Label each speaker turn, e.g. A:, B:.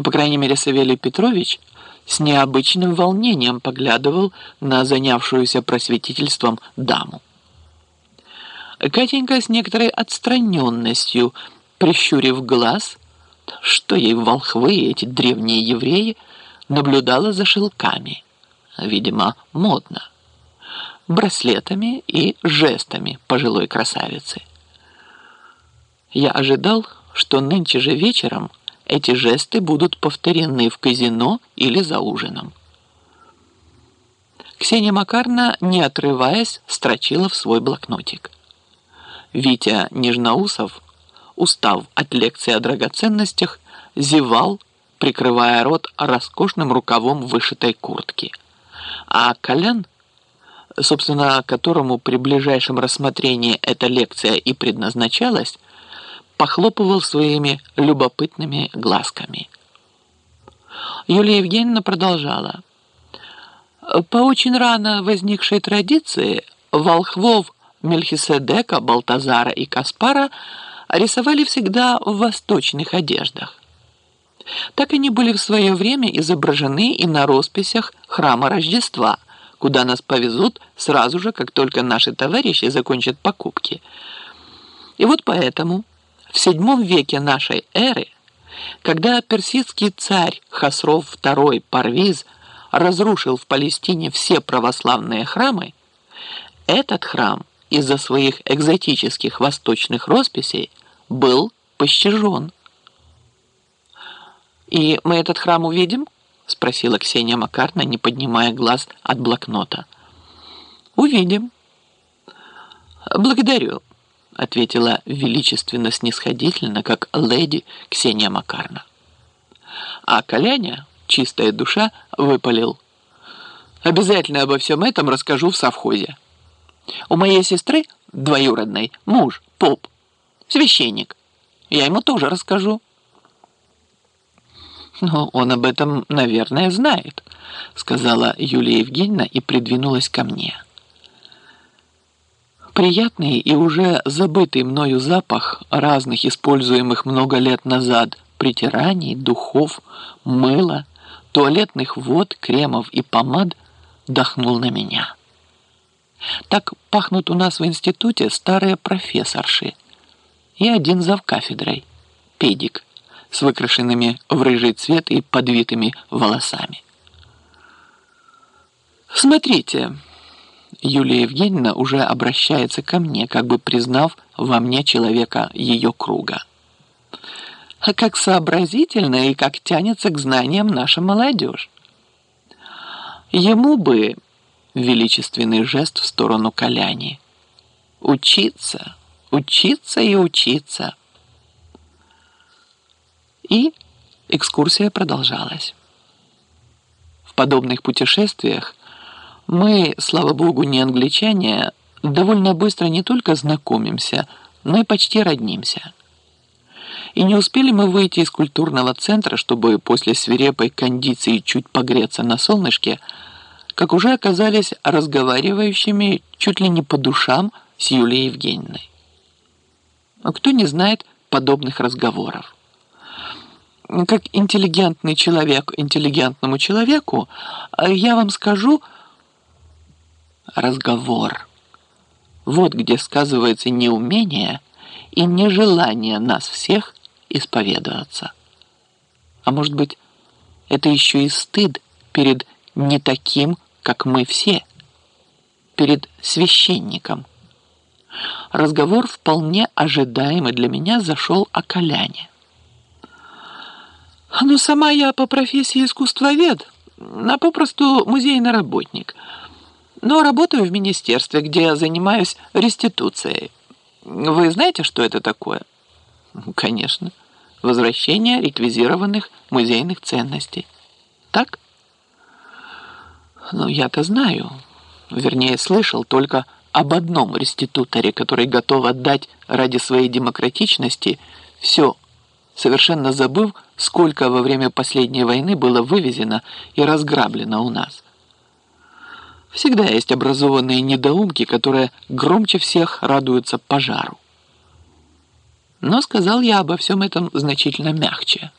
A: Ну, по крайней мере, Савелий Петрович с необычным волнением поглядывал на занявшуюся просветительством даму. Катенька с некоторой отстраненностью, прищурив глаз, что ей волхвы, эти древние евреи, наблюдала за шелками. Видимо, модно. Браслетами и жестами пожилой красавицы. Я ожидал, что нынче же вечером эти жесты будут повторены в казино или за ужином. Ксения Макарна, не отрываясь, строчила в свой блокнотик. Витя Нежноусов, устав от лекции о драгоценностях, зевал, прикрывая рот роскошным рукавом вышитой куртки. А Колян, собственно, которому при ближайшем рассмотрении эта лекция и предназначалась, похлопывал своими любопытными глазками. Юлия Евгеньевна продолжала. По очень рано возникшей традиции волхвов Мельхиседека, Балтазара и Каспара рисовали всегда в восточных одеждах. Так они были в свое время изображены и на росписях храма Рождества, куда нас повезут сразу же, как только наши товарищи закончат покупки. И вот поэтому в VII веке нашей эры, когда персидский царь Хасров II Парвиз разрушил в Палестине все православные храмы, этот храм из-за своих экзотических восточных росписей был пощажен. «И мы этот храм увидим?» – спросила Ксения Макарна, не поднимая глаз от блокнота. «Увидим». «Благодарю», ответила величественно-снисходительно, как леди Ксения Макарна. А Коляня, чистая душа, выпалил. «Обязательно обо всем этом расскажу в совхозе. У моей сестры, двоюродной, муж, поп, священник. Я ему тоже расскажу». «Ну, он об этом, наверное, знает», — сказала Юлия Евгеньевна и придвинулась ко мне. Приятный и уже забытый мною запах разных используемых много лет назад притираний, духов, мыла, туалетных вод, кремов и помад дохнул на меня. Так пахнут у нас в институте старые профессорши и один зав кафедрой, педик, с выкрашенными в рыжий цвет и подвитыми волосами. «Смотрите», Юлия Евгеньевна уже обращается ко мне, как бы признав во мне человека ее круга. А как сообразительно и как тянется к знаниям наша молодежь. Ему бы величественный жест в сторону Коляни. Учиться, учиться и учиться. И экскурсия продолжалась. В подобных путешествиях мы, слава богу, не англичане, довольно быстро не только знакомимся, но и почти роднимся. И не успели мы выйти из культурного центра, чтобы после свирепой кондиции чуть погреться на солнышке, как уже оказались разговаривающими чуть ли не по душам с Юлией Евгеньевной. А кто не знает подобных разговоров? Как интеллигентный человек интеллигентному человеку, я вам скажу, разговор. Вот где сказывается неумение и нежелание нас всех исповедоваться. А может быть, это еще и стыд перед не таким, как мы все, перед священником. Разговор вполне ожидаемый для меня зашел о Коляне. Ну, сама я по профессии искусствовед, а попросту музейный работник – но работаю в министерстве, где я занимаюсь реституцией. Вы знаете, что это такое? Конечно. Возвращение реквизированных музейных ценностей. Так? Ну, я-то знаю. Вернее, слышал только об одном реституторе, который готов отдать ради своей демократичности все, совершенно забыв, сколько во время последней войны было вывезено и разграблено у нас – Всегда есть образованные недоумки, которые громче всех радуются пожару. Но сказал я обо всем этом значительно мягче.